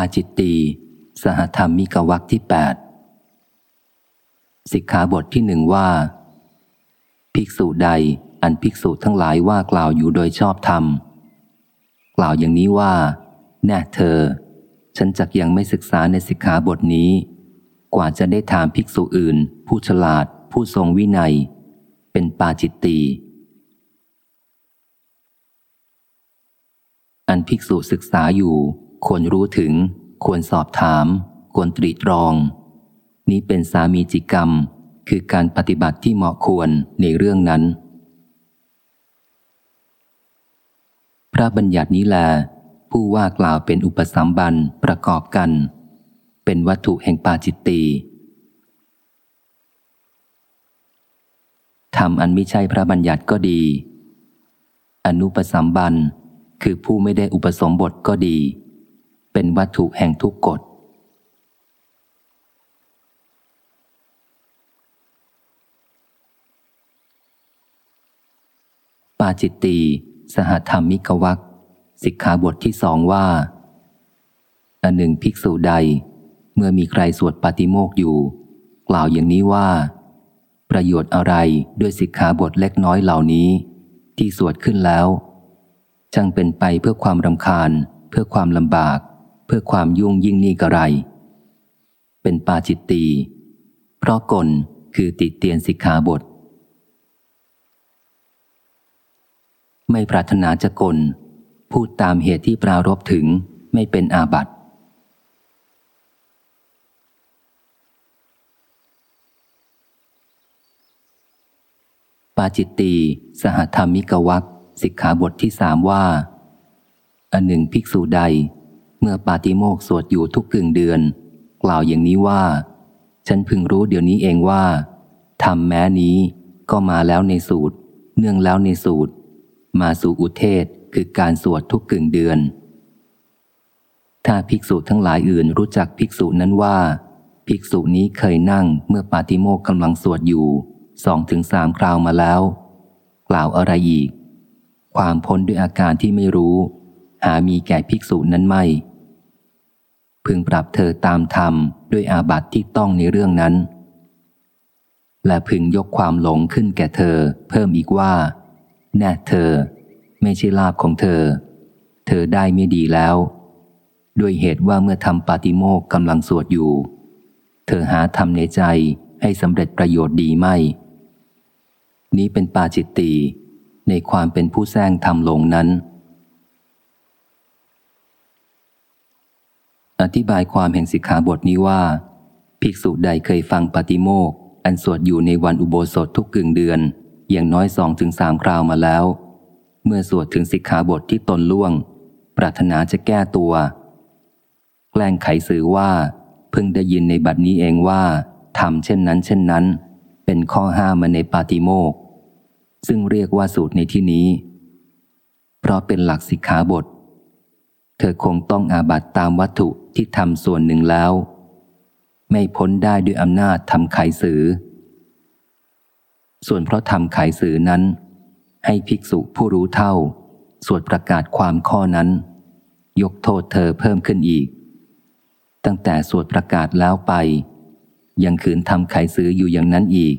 าจิตตี สหธรรมมิกวักที่แปดสิกขาบทที่หนึ่งว่า ภิกษุใดอันภิกษุทั้งหลายว่ากล่าวอยู่โดยชอบธรรม กล่าวอย่างนี้ว่า แน่เธอ ฉันจักยังไม่ศึกษาในสิกขาบทนี้ กว่าจะได้ถามภิกษุอื่น ผู้ฉลาด ผู้ทรงวินัย เป็นปาจิตตีอันภิกษุศึกษาอยู่ ควรรู้ถึง ควรสอบถาม ควรตรีตรอง นี้เป็นสามีจิกรรม คือการปฏิบัติที่เหมาะควรในเรื่องนั้น พระบัญญัตินี้แลผู้ว่ากล่าวเป็นอุปสัมบันประกอบกัน เป็นวัตถุแห่งปาจิตตีทำอันไม่ใช่พระบัญญัติก็ดี อนุปสัมบันคือผู้ไม่ได้อุปสมบทก็ดี เป็นวัตถุแห่งทุกกฎ ปาจิตตี สหธรรมิกวักสิกขาบทที่สองว่า อันหนึ่งภิกษุใด เมื่อมีใครสวดปาติโมกอยู่ กล่าวอย่างนี้ว่า ประโยชน์อะไรด้วยสิกขาบทเล็กน้อยเหล่านี้ ที่สวดขึ้นแล้วช่างเป็นไปเพื่อความรำคาญเพื่อความลำบาก เพื่อความยุ่งยิ่งนี่กระไร เป็นปาจิตตี เพราะกลคือติดเตียนสิกขาบท ไม่ปรารถนาจะกล พูดตามเหตุที่ปรารบถึงไม่เป็นอาบัติปาจิตตีสหธรรมิกวักสิกขาบทที่สามว่า อันหนึ่งภิกษุใด เมื่อปาติโมกสวดอยู่ทุกกึ่งเดือน กล่าวอย่างนี้ว่า ฉันพึงรู้เดี๋ยวนี้เองว่าทำแม้นี้ก็มาแล้วในสูตร เนื่องแล้วในสูตร มาสู่อุเทศคือการสวดทุกกึ่งเดือน ถ้าภิกษุทั้งหลายอื่นรู้จักภิกษุนั้นว่า ภิกษุนี้เคยนั่งเมื่อปาติโมกกำลังสวดอยู่สองถึงสามคราวมาแล้ว กล่าวอะไรอีก ความพ้นด้วยอาการที่ไม่รู้ หามีแก่ภิกษุนั้นไม่ พึงปรับเธอตามธรรมด้วยอาบัติที่ต้องในเรื่องนั้น และพึงยกความหลงขึ้นแก่เธอ เพิ่มอีกว่า แน่เธอ ไม่ใช่ลาบของเธอ เธอได้ไม่ดีแล้ว ด้วยเหตุว่าเมื่อทำปาติโมกกำลังสวดอยู่ เธอหาทำในใจให้สำเร็จประโยชน์ดีไม่ นี้เป็นปาจิตตีในความเป็นผู้แซงทำหลงนั้น อธิบายความแห่งสิกขาบทนี้ว่า ภิกษุใดเคยฟังปฏิโมกอันสวดอยู่ในวันอุโบสถทุกกึ่งเดือน อย่างน้อยสองถึงสามคราวมาแล้ว เมื่อสวดถึงสิกขาบทที่ตนล่วง ปรารถนาจะแก้ตัว แกล้งไขสื่อว่า เพิ่งได้ยินในบัดนี้เองว่าทำเช่นนั้น เช่นนั้น เป็นข้อห้ามมาในปาติโมกซึ่งเรียกว่าสูตรในที่นี้ เพราะเป็นหลักสิกขาบท เธอคงต้องอาบัตตามวัตถุ ที่ทำส่วนหนึ่งแล้ว ไม่พ้นได้ด้วยอำนาจทำขายสือ ส่วนเพราะทำขายสือนั้น ให้ภิกษุผู้รู้เท่า สวดประกาศความข้อนั้น ยกโทษเธอเพิ่มขึ้นอีก ตั้งแต่สวดประกาศแล้วไป ยังขืนทำขายสืออยู่อย่างนั้นอีก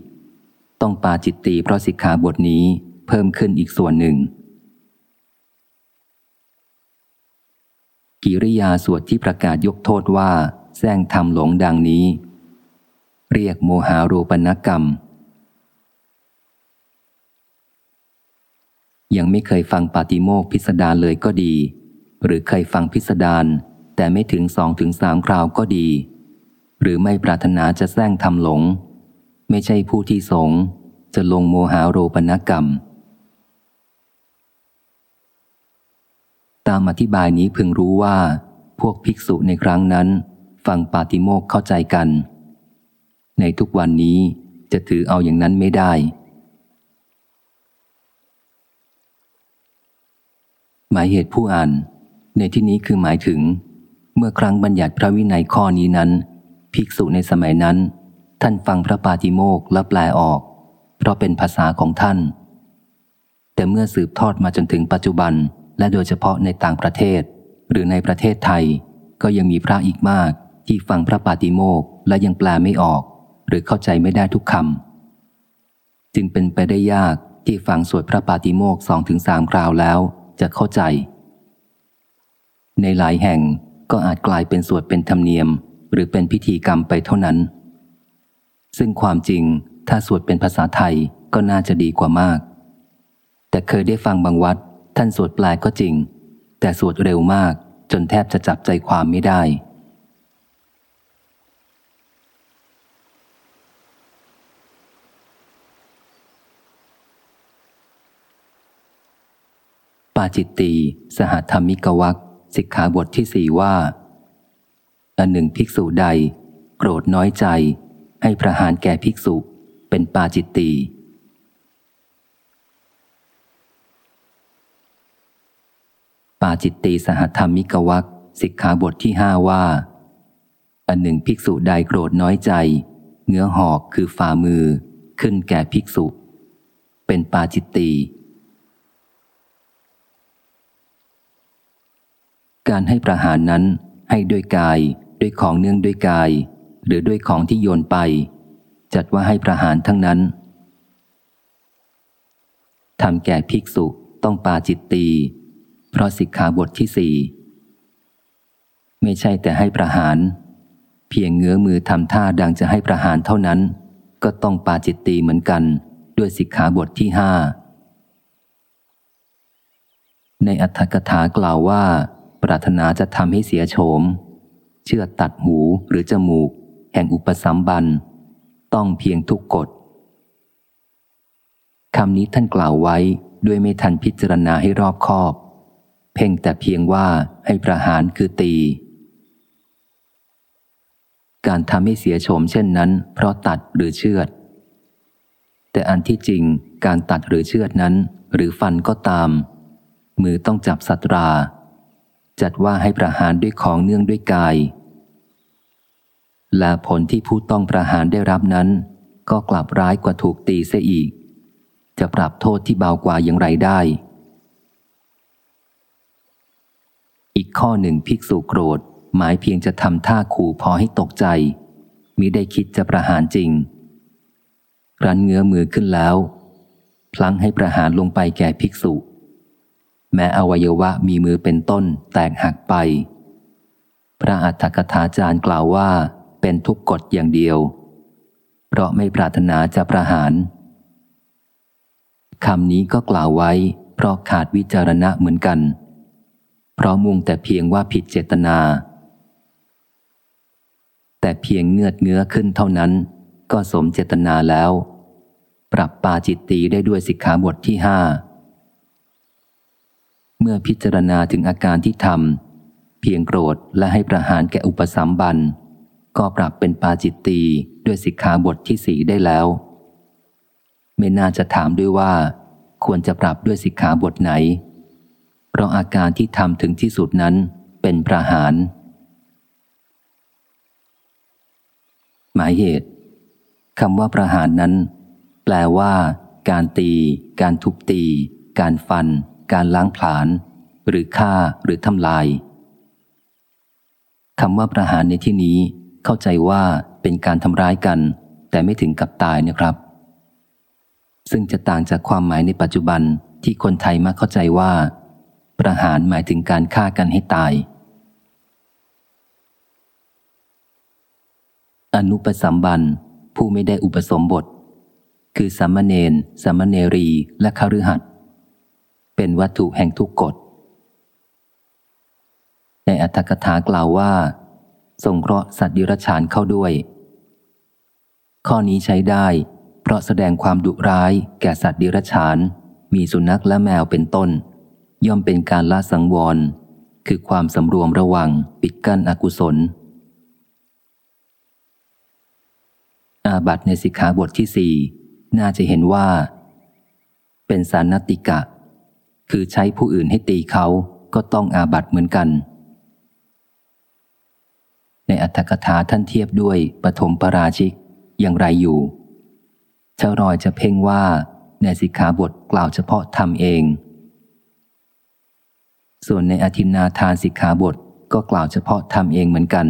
ต้องปาจิตตีเพราะสิกขาบทนี้เพิ่มขึ้นอีกส่วนหนึ่ง กิริยาสวดที่ประกาศยกโทษว่าแซงทำหลงดังนี้ เรียกโมหารูปนกรรม ยังไม่เคยฟังปาติโมกพิสดารเลยก็ดี หรือเคยฟังพิสดารแต่ไม่ถึงสองถึงสามคราวก็ดี หรือไม่ปรารถนาจะแซงทำหลง ไม่ใช่ผู้ที่สงจะลงโมหาโรปนกรรม ตามอธิบายนี้พึงรู้ว่า พวกภิกษุในครั้งนั้น ฟังปาติโมกเข้าใจกัน ในทุกวันนี้จะถือเอาอย่างนั้นไม่ได้ หมายเหตุผู้อ่าน ในที่นี้คือหมายถึง เมื่อครั้งบัญญัติพระวินัยข้อนี้นั้น ภิกษุในสมัยนั้น ท่านฟังพระปาติโมกและแปลออก เพราะเป็นภาษาของท่าน แต่เมื่อสืบทอดมาจนถึงปัจจุบัน และโดยเฉพาะในต่างประเทศ หรือในประเทศไทย ก็ยังมีพระอีกมาก ที่ฟังพระปาติโมกและยังแปลไม่ออก หรือเข้าใจไม่ได้ทุกคำจึงเป็นไปได้ยากที่ฟังสวดพระปาติโมกสองถึงสามคราวแล้วจะเข้าใจ ในหลายแห่งก็อาจกลายเป็นสวดเป็นธรรมเนียม หรือเป็นพิธีกรรมไปเท่านั้น ซึ่งความจริงถ้าสวดเป็นภาษาไทยก็น่าจะดีกว่ามาก แต่เคยได้ฟังบางวัด ท่านสวดแปลก็จริง แต่สวดเร็วมากจนแทบจะจับใจความไม่ได้ ปาจิตตีสหธรรมิกวักสิกขาบทที่สี่ว่า อันหนึ่งภิกษุใด โกรธน้อยใจ ให้ประหารแก่ภิกษุเป็นปาจิตตี ปาจิตตีสหธรรมิกวักสิกขาบทที่ห้าว่า อันหนึ่งภิกษุใดโกรธน้อยใจ เงื้อหอกคือฝ่ามือขึ้นแก่ภิกษุ เป็นปาจิตตีการให้ประหารนั้นให้ด้วยกาย ด้วยของเนื่องด้วยกาย หรือด้วยของที่โยนไป จัดว่าให้ประหารทั้งนั้นทำแก่ภิกษุต้องปาจิตตี เพราะสิกขาบทที่สี่ไม่ใช่แต่ให้ประหาร เพียงเงื้อมือทำท่าดังจะให้ประหารเท่านั้น ก็ต้องปาจิตตีเหมือนกัน ด้วยสิกขาบทที่ห้าในอัตถกถากล่าวว่า ปรารถนาจะทำให้เสียโฉม เชื่อตัดหูหรือจมูก แห่งอุปสัมบัน ต้องเพียงทุกกฎคำนี้ท่านกล่าวไว้ด้วยไม่ทันพิจารณาให้รอบคอบ เพ่งแต่เพียงว่าให้ประหารคือตี การทำให้เสียโฉมเช่นนั้น เพราะตัดหรือเชือด แต่อันที่จริงการตัดหรือเชือดนั้น หรือฟันก็ตาม มือต้องจับสัตรา จัดว่าให้ประหารด้วยของเนื่องด้วยกาย และผลที่ผู้ต้องประหารได้รับนั้น ก็กลับร้ายกว่าถูกตีเสียอีก จะปรับโทษที่เบากว่าอย่างไรได้ อีกข้อหนึ่งภิกษุโกรธ หมายเพียงจะทำท่าขู่พอให้ตกใจมิได้คิดจะประหารจริง รันเงื้อมือขึ้นแล้ว พลั้งให้ประหารลงไปแก่ภิกษุ แม้อวัยวะมีมือเป็นต้นแตกหักไป พระอัฏฐกถาจารย์กล่าวว่าเป็นทุกกฎอย่างเดียว เพราะไม่ปรารถนาจะประหารคำนี้ก็กล่าวไว้ เพราะขาดวิจารณะเหมือนกัน เพราะมุ่งแต่เพียงว่าผิดเจตนา แต่เพียงเงือดเงื้อขึ้นเท่านั้น ก็สมเจตนาแล้ว ปรับปาจิตตีได้ด้วยสิกขาบทที่ห้าเมื่อพิจารณาถึงอาการที่ทำเพียงโกรธและให้ประหารแก่อุปสัมบัน ก็ปรับเป็นปาจิตตีด้วยสิกขาบทที่สีได้แล้ว ไม่น่าจะถามด้วยว่า ควรจะปรับด้วยสิกขาบทไหน ราะอาการที่ทำถึงที่สุดนั้นเป็นประหาร หมายเหตุคำว่าประหารนั้น แปลว่า การตี การทุบตี การฟัน การล้างผลาญหรือฆ่าหรือทำลายคำว่าประหารในที่นี้ เข้าใจว่าเป็นการทำร้ายกัน แต่ไม่ถึงกับตายนะครับ ซึ่งจะต่างจากความหมายในปัจจุบันที่คนไทยมักเข้าใจว่า ประหารหมายถึงการฆ่ากันให้ตาย อนุปสัมบันผู้ไม่ได้อุปสมบท คือสัมมเนนสัมมเนรีและคฤหัสถเป็นวัตถุแห่งทุกกฎ ในอัตถกถากล่าวว่า สงเคราะห์สัตว์ดิรัจฉานเข้าด้วย ข้อนี้ใช้ได้ เพราะแสดงความดุร้ายแก่สัตว์ดิรัจฉาน มีสุนัขและแมวเป็นต้น ย่อมเป็นการละสังวร คือความสำรวมระวังปิดกั้นอกุศล อาบัตในสิกขาบทที่สี่น่าจะเห็นว่า เป็นสารนติกะ คือใช้ผู้อื่นให้ตีเขาก็ต้องอาบัตเหมือนกัน ในอัตถกถาท่านเทียบด้วยปฐมปราชิกอย่างไรอยู่เชารอยจะเพ่งว่าในสิกขาบทกล่าวเฉพาะทำเอง ส่วนในอธินาทานสิกขาบทก็กล่าวเฉพาะทำเองเหมือนกัน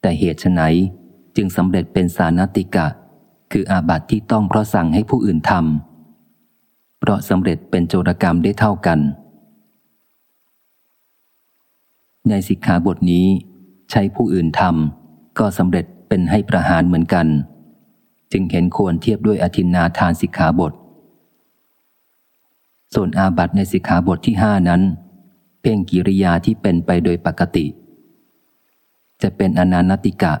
แต่เหตุไนจึงสำเร็จเป็นสานติกะ คืออาบัติที่ต้องเพราะสั่งให้ผู้อื่นทำเพราะสำเร็จเป็นโจรกรรมได้เท่ากัน ในสิกขาบทนี้ ใช้ผู้อื่นทำก็สำเร็จเป็นให้ประหารเหมือนกัน จึงเห็นควรเทียบด้วยอธินาทานสิกขาบท ส่วนอาบัตในสิกขาบทที่ห้านั้น พ่งกิริยาที่เป็นไปโดยปกติ จะเป็นอนานติกะ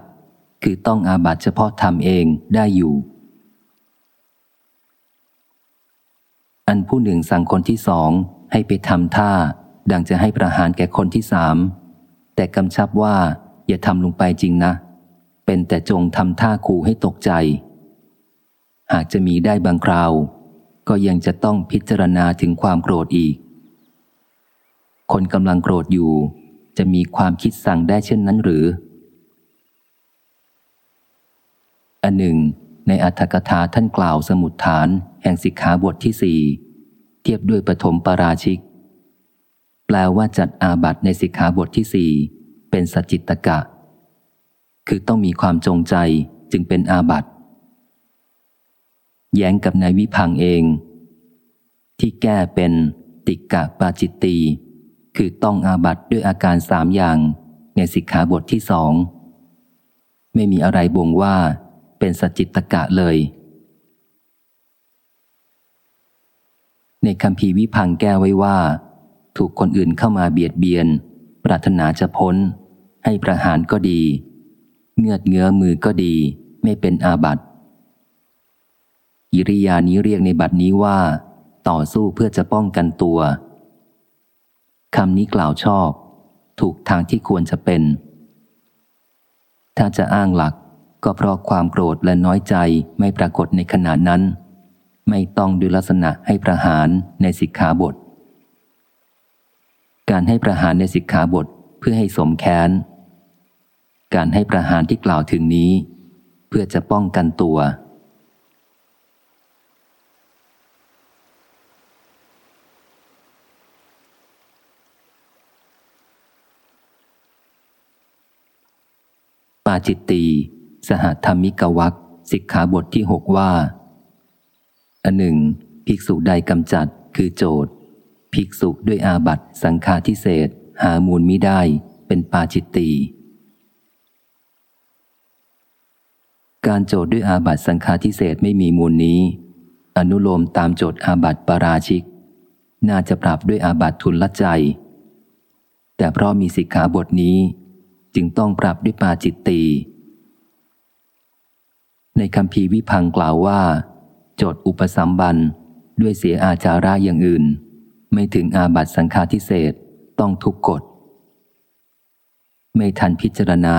คือต้องอาบัตเฉพาะทำเองได้อยู่ อันผู้หนึ่งสั่งคนที่สองให้ไปทำท่า ดังจะให้ประหารแก่คนที่สาม แต่กำชับว่าอย่าทำลงไปจริงนะ เป็นแต่จงทำท่าขู่ให้ตกใจ หากจะมีได้บางคราว ก็ยังจะต้องพิจารณาถึงความโกรธอีก คนกำลังโกรธอยู่ จะมีความคิดสั่งได้เช่นนั้นหรือ อันหนึ่ง ในอัธกถาท่านกล่าวสมุดฐาน แห่งสิกขาบทที่สี่เทียบด้วยปฐมปราชิก แปลว่าจัดอาบัตในสิกขาบทที่สี่เป็นสจิตกะ คือต้องมีความจงใจจึงเป็นอาบัตแย้งกับนายวิพังเอง ที่แก้เป็นติกะปาจิตตี คือต้องอาบัตด้วยอาการสามอย่างในสิกขาบทที่สอง ไม่มีอะไรบ่งว่าเป็นสจิตกะเลย ในคำพีวิพังแก้ไว้ว่า ถูกคนอื่นเข้ามาเบียดเบียน ปรารถนาจะพ้น ให้ประหารก็ดี เงือดเงื้อมือก็ดี ไม่เป็นอาบัติกิริยานี้เรียกในบัดนี้ว่า ต่อสู้เพื่อจะป้องกันตัว คำนี้กล่าวชอบ ถูกทางที่ควรจะเป็น ถ้าจะอ้างหลักก็เพราะความโกรธและน้อยใจไม่ปรากฏในขณะนั้น ไม่ต้องดูลักษณะให้ประหารในสิกขาบท การให้ประหารในสิกขาบทเพื่อให้สมแค้น การให้ประหารที่กล่าวถึงนี้ เพื่อจะป้องกันตัว ปาจิตตี สหธรรมิกวักสิกขาบทที่หกว่า อันหนึ่ง ภิกษุใดกำจัดคือโจทภิกษุด้วยอาบัตสังฆาทิเศษหามูลมิได้เป็นปาจิตตีการโจทย์ด้วยอาบัตสังฆาทิเศษไม่มีมูลนี้ อนุโลมตามโจทย์อาบัตปราชิก น่าจะปรับด้วยอาบัตทุนละใจ แต่เพราะมีสิกขาบทนี้ จึงต้องปรับด้วยปาจิตตี ในคำพีวิพังกล่าวว่า โจทย์อุปสัมบันด้วยเสียอาจาระอย่างอื่น ไม่ถึงอาบัตสังฆาทิเศษต้องทุกกฎ ไม่ทันพิจารณา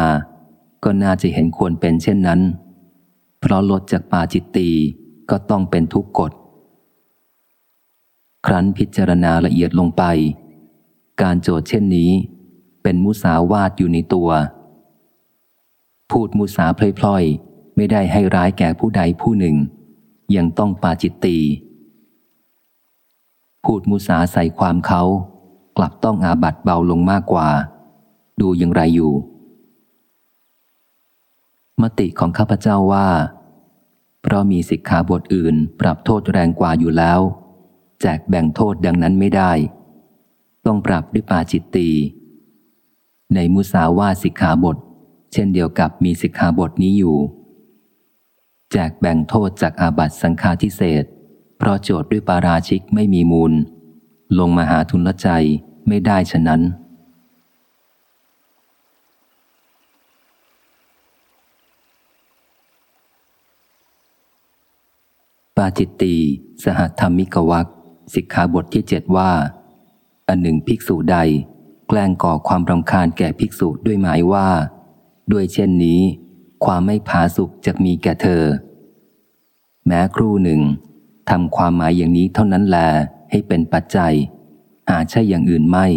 ก็น่าจะเห็นควรเป็นเช่นนั้น เพราะลดจากปาจิตตีก็ต้องเป็นทุกกฎ ครั้นพิจารณาละเอียดลงไป การโจทย์เช่นนี้ เป็นมุสาวาทอยู่ในตัว พูดมุสาพลอยๆ ไม่ได้ให้ร้ายแก่ผู้ใดผู้หนึ่ง ยังต้องปาจิตตีพูดมุสาใส่ความเขากลับต้องอาบัตเบาลงมากกว่า ดูอย่างไรอยู่ มติของข้าพเจ้าว่า เพราะมีสิกขาบทอื่น ปรับโทษแรงกว่าอยู่แล้ว แจกแบ่งโทษดังนั้นไม่ได้ ต้องปรับด้วยปาจิตตี ในมุสาวาสิกขาบท เช่นเดียวกับมีสิกขาบทนี้อยู่ แจกแบ่งโทษจากอาบัตสังฆาทิเศษ เพราะโจทย์ด้วยปาราชิกไม่มีมูล ลงมาหาทุนละใจไม่ได้ฉะนั้น ปาจิตตีสหธรรมิกวักสิกขาบทที่เจ็ดว่า อันหนึ่งภิกษุใด แกล้งก่อความรำคาญแก่ภิกษุด้วยหมายว่า ด้วยเช่นนี้ ความไม่ผาสุกจะมีแก่เธอ แม้ครู่หนึ่งทำความหมายอย่างนี้เท่านั้นแลให้เป็นปัจจัย หาใช่อย่างอื่นไม่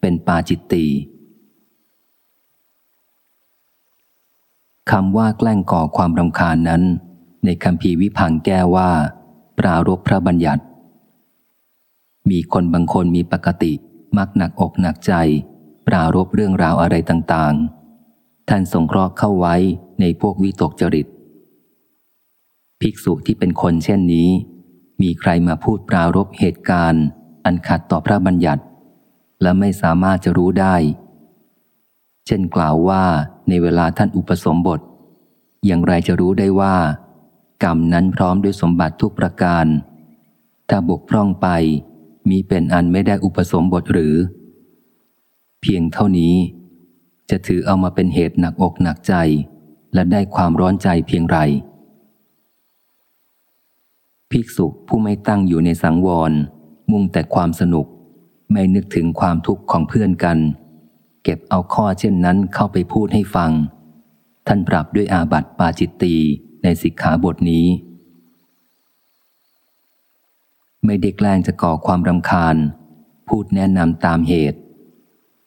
เป็นปาจิตตีคำว่าแกล้งก่อความรำคาญนั้น ในคำพีวิพังแก้ว่า ปรารบพระบัญญัติ มีคนบางคนมีปกติ มักหนักอกหนักใจ ปรารบเรื่องราวอะไรต่างๆ ท่านสงเคราะห์เข้าไว้ในพวกวิตกจริต ภิกษุที่เป็นคนเช่นนี้ มีใครมาพูดปรารบเหตุการณ์ อันขัดต่อพระบัญญัติ และไม่สามารถจะรู้ได้ เช่นกล่าวว่าในเวลาท่านอุปสมบท อย่างไรจะรู้ได้ว่า กรรมนั้นพร้อมด้วยสมบัติทุกประการ ถ้าบกพร่องไป มีเป็นอันไม่ได้อุปสมบทหรือ เพียงเท่านี้จะถือเอามาเป็นเหตุหนักอกหนักใจ และได้ความร้อนใจเพียงไร ภิกษุผู้ไม่ตั้งอยู่ในสังวร มุ่งแต่ความสนุก ไม่นึกถึงความทุกข์ของเพื่อนกัน เก็บเอาข้อเช่นนั้นเข้าไปพูดให้ฟัง ท่านปรับด้วยอาบัติปาจิตตีในสิกขาบทนี้ ไม่ได้แกล้งจะก่อความรำคาญ พูดแนะนำตามเหตุ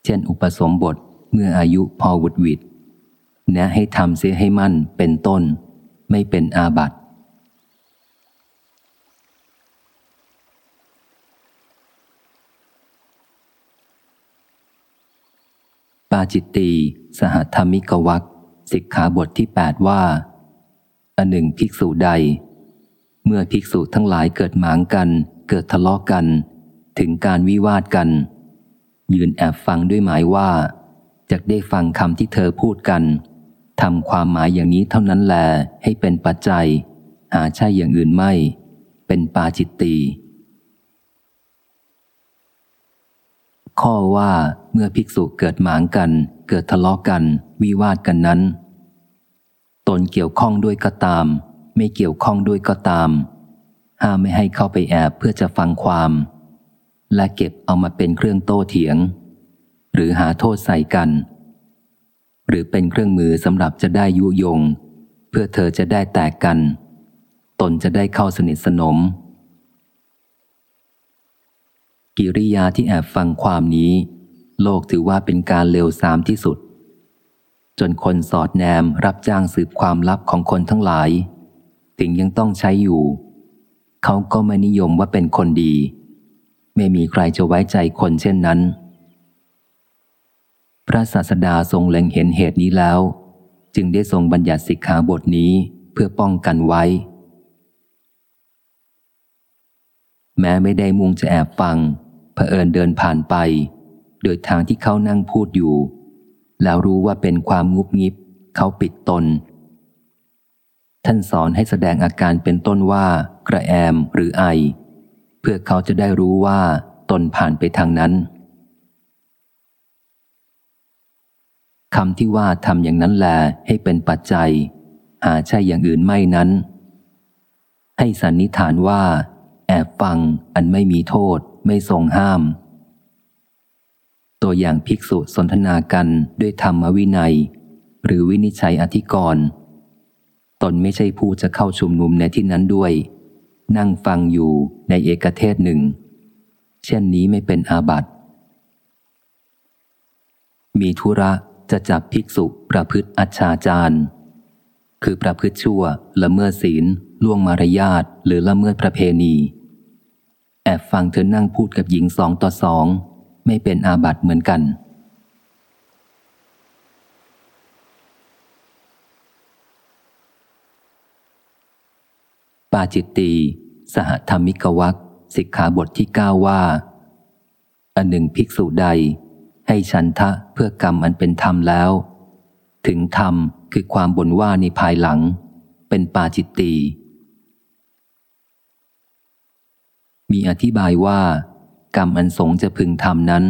เช่นอุปสมบทเมื่ออายุพอวุดวิดแนะให้ทำเสียให้มั่นเป็นต้น ไม่เป็นอาบัติปาจิตตีสหธรรมิกวักสิกขาบทที่ 8 ว่าอันหนึ่งภิกษุใด เมื่อภิกษุทั้งหลายเกิดหมางกัน เกิดทะเลาะกกัน ถึงการวิวาทกัน ยืนแอบฟังด้วยหมายว่าจะได้ฟังคำที่เธอพูดกันทำความหมายอย่างนี้เท่านั้นแลให้เป็นปัจจัย หาใช่อย่างอื่นไม่ เป็นปาจิตตีข้อว่าเมื่อภิกษุเกิดหมางกัน เกิดทะเลาะกกัน วิวาทกันนั้น ตนเกี่ยวข้องด้วยก็ตาม ไม่เกี่ยวข้องด้วยก็ตาม ห้ามไม่ให้เข้าไปแอบเพื่อจะฟังความ และเก็บเอามาเป็นเครื่องโต้เถียง หรือหาโทษใส่กัน หรือเป็นเครื่องมือสำหรับจะได้ยุยง เพื่อเธอจะได้แตกกัน ตนจะได้เข้าสนิทสนม กิริยาที่แอบฟังความนี้ โลกถือว่าเป็นการเลวทรามที่สุดจนคนสอดแนมรับจ้างสืบความลับของคนทั้งหลาย ถึงยังต้องใช้อยู่ เขาก็ไม่นิยมว่าเป็นคนดี ไม่มีใครจะไว้ใจคนเช่นนั้น พระศาสดาทรงเล็งเห็นเหตุนี้แล้ว จึงได้ทรงบัญญัติสิกขาบทนี้เพื่อป้องกันไว้ แม้ไม่ได้มุ่งจะแอบฟังเผอิญเดินผ่านไป โดยทางที่เขานั่งพูดอยู่ แล้วรู้ว่าเป็นความงุบงิบ เขาปิดตน ท่านสอนให้แสดงอาการเป็นต้นว่ากระแอมหรือไอ เพื่อเขาจะได้รู้ว่าตนผ่านไปทางนั้นคำที่ว่าทำอย่างนั้นแลให้เป็นปัจจัย หาใช่อย่างอื่นไม่นั้น ให้สันนิฐานว่า แอบฟังอันไม่มีโทษ ไม่ทรงห้าม ตัวอย่างภิกษุสนทนากันด้วยธรรมวินัย หรือวินิจฉัยอธิกรณ์ ตนไม่ใช่ผู้จะเข้าชุมนุมในที่นั้นด้วย นั่งฟังอยู่ในเอกเทศหนึ่ง เช่นนี้ไม่เป็นอาบัติ มีธุระจะจับภิกษุประพฤติอัจฉาจารคือประพฤติชั่วละเมิดศีลล่วงมารยาทหรือละเมิดประเพณี แอบฟังเธอนั่งพูดกับหญิงสองต่อสอง ไม่เป็นอาบัติเหมือนกัน ปาจิตตีสหธรรมิกวักสิกขาบทที่เก้าว่า อันหนึ่งภิกษุใด ให้ฉันทะเพื่อกรรมอันเป็นธรรมแล้ว ถึงธรรมคือความบ่นว่าในภายหลัง เป็นปาจิตตีมีอธิบายว่า กรรมอันสงจะพึงทำนั้น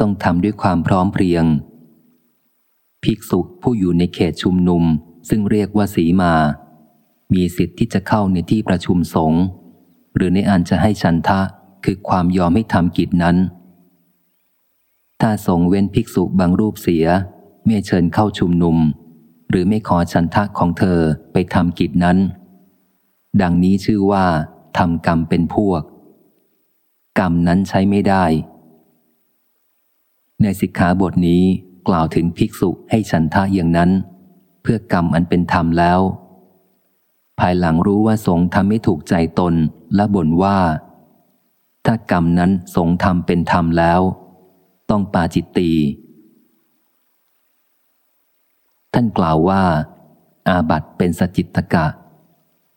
ต้องทำด้วยความพร้อมเพรียง ภิกษุผู้อยู่ในเขตชุมนุม ซึ่งเรียกว่าสีมา มีสิทธิ์ที่จะเข้าในที่ประชุมสงฆ์หรือในอันจะให้ฉันทะคือความยอมให้ทำกิจนั้น ถ้าสงเว้นภิกษุบางรูปเสีย ไม่เชิญเข้าชุมนุม หรือไม่ขอฉันทะของเธอไปทำกิจนั้น ดังนี้ชื่อว่าทำกรรมเป็นพวก กรรมนั้นใช้ไม่ได้ ในสิกขาบทนี้กล่าวถึงภิกษุให้ฉันทะอย่างนั้น เพื่อกรรมอันเป็นธรรมแล้ว ภายหลังรู้ว่าสงทำไม่ถูกใจตนและบ่นว่า ถ้ากรรมนั้นสงทำเป็นธรรมแล้ว ต้องปาจิตตีท่านกล่าวว่า อาบัตเป็นสจิตกะ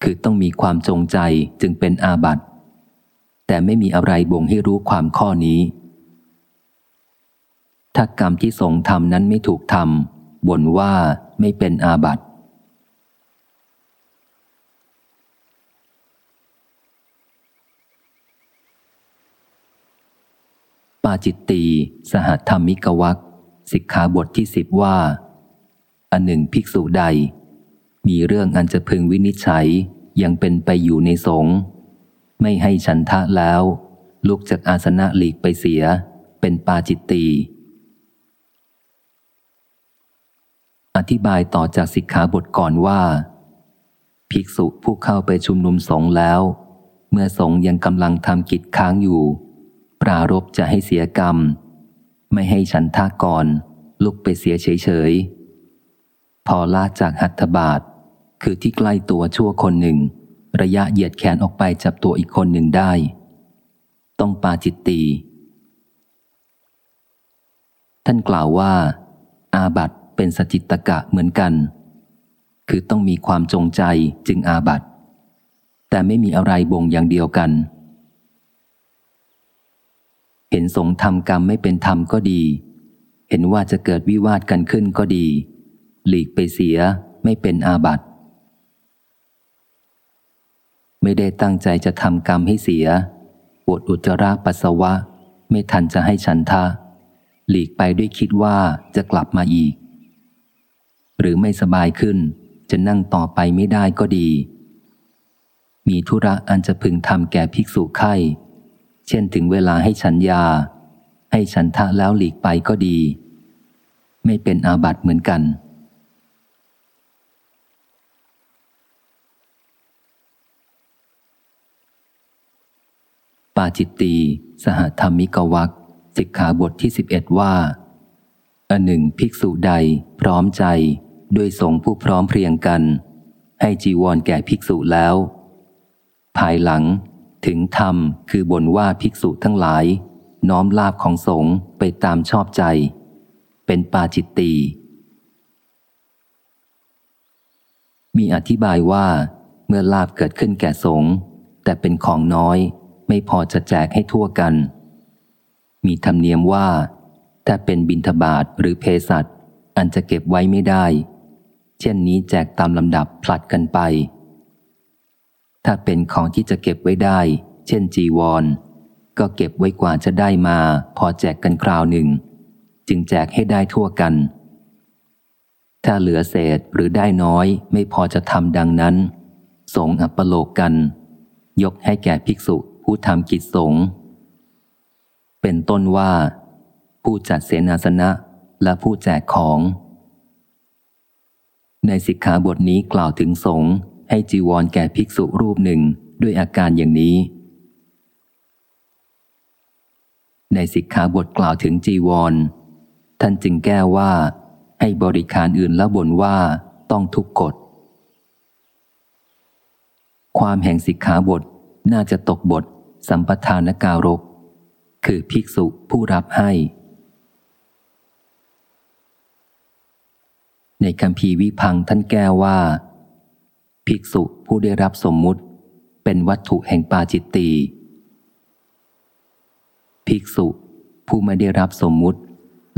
คือต้องมีความจงใจจึงเป็นอาบัตแต่ไม่มีอะไรบ่งให้รู้ความข้อนี้ ถ้ากรรมที่ทรงทำนั้นไม่ถูกทำบ่นว่าไม่เป็นอาบัติ ปาจิตตีสหธรรมิกวักสิกขาบทที่สิบว่า อันหนึ่งภิกษุใด มีเรื่องอันจะพึงวินิจฉัยยังเป็นไปอยู่ในสงฆ์ไม่ให้ฉันทะแล้ว ลุกจากอาสนะหลีกไปเสีย เป็นปาจิตตีอธิบายต่อจากสิกขาบทก่อนว่า ภิกษุผู้เข้าไปชุมนุมสงฆ์แล้ว เมื่อสงฆ์ยังกำลังทำกิจค้างอยู่ ปรารบจะให้เสียกรรม ไม่ให้ฉันทากรลุกไปเสียเฉยๆ พอลาจากหัตถบาท คือที่ใกล้ตัวชั่วคนหนึ่ง ระยะเหยียดแขนออกไปจับตัวอีกคนหนึ่งได้ ต้องปาจิตตีท่านกล่าวว่า อาบัตเป็นสจิตตกะเหมือนกัน คือต้องมีความจงใจจึงอาบัตแต่ไม่มีอะไรบ่งอย่างเดียวกัน เห็นสงทำกรรมไม่เป็นธรรมก็ดี เห็นว่าจะเกิดวิวาทกันขึ้นก็ดี หลีกไปเสียไม่เป็นอาบัติไม่ได้ตั้งใจจะทำกรรมให้เสียปวดอุจจาระปัสสาวะ ไม่ทันจะให้ฉันทะ หลีกไปด้วยคิดว่าจะกลับมาอีก หรือไม่สบายขึ้นจะนั่งต่อไปไม่ได้ก็ดี มีธุระอันจะพึงทำแก่ภิกษุไข้ ช่นถึงเวลาให้ฉันยา ให้ฉันทะแล้วหลีกไปก็ดี ไม่เป็นอาบัติเหมือนกัน ปาจิตตีสหธรรมิกวักสิกขาบทที่สิบเอ็ดว่า อันหนึ่งภิกษุใดพร้อมใจด้วยสงผู้พร้อมเพรียงกัน ให้จีวรแก่ภิกษุแล้ว ภายหลัง ถึงธรรมคือบ่นว่าภิกษุทั้งหลาย น้อมลาบของสงฆ์ไปตามชอบใจ เป็นปาจิตตีมีอธิบายว่า เมื่อลาบเกิดขึ้นแก่สงฆ์แต่เป็นของน้อย ไม่พอจะแจกให้ทั่วกัน มีธรรมเนียมว่า ถ้าเป็นบินทบาทหรือเพสัตอันจะเก็บไว้ไม่ได้ เช่นนี้แจกตามลำดับผลัดกันไป ถ้าเป็นของที่จะเก็บไว้ได้ เช่นจีวร ก็เก็บไว้กว่าจะได้มา พอแจกกันคราวหนึ่ง จึงแจกให้ได้ทั่วกัน ถ้าเหลือเศษหรือได้น้อยไม่พอจะทำดังนั้น สงอัปโลกกัน ยกให้แก่ภิกษุผู้ทำกิจสงเป็นต้นว่า ผู้จัดเสนาสนะและผู้แจกของ ในสิกขาบทนี้กล่าวถึงสงฆ์ ให้จีวรแก่ภิกษุรูปหนึ่งด้วยอาการอย่างนี้ ในสิกขาบทกล่าวถึงจีวร ท่านจึงแก้ว่า ให้บริการอื่นแล้วบ่นว่าต้องทุกกฎ ความแห่งสิกขาบทน่าจะตกบท สัมปทานการก คือภิกษุผู้รับให้ ในคำพีวิพังท่านแก้ว่า ภิกษุผู้ได้รับสมมุติ เป็นวัตถุแห่งปาจิตตีภิกษุผู้ไม่ได้รับสมมุติ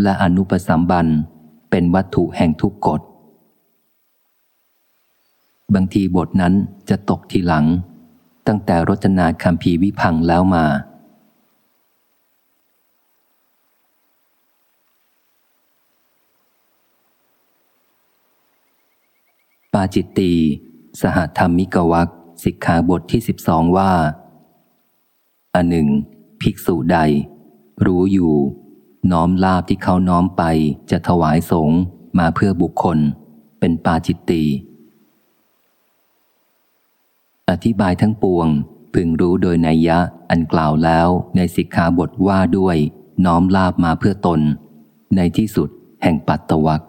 และอนุปสัมบันเป็นวัตถุแห่งทุกกฎ บางทีบทนั้นจะตกทีหลัง ตั้งแต่รจนาคำพีวิพังแล้วมา ปาจิตตี สหธรรมิกวักสิกขาบทที่สิบสองว่า อันหนึ่ง ภิกษุใด รู้อยู่ น้อมลาบที่เขาน้อมไปจะถวายสงมาเพื่อบุคคล เป็นปาจิตตีอธิบายทั้งปวง พึงรู้โดยนัยยะอันกล่าวแล้วในสิกขาบทว่าด้วย น้อมลาบมาเพื่อตน ในที่สุดแห่งปัตตวัก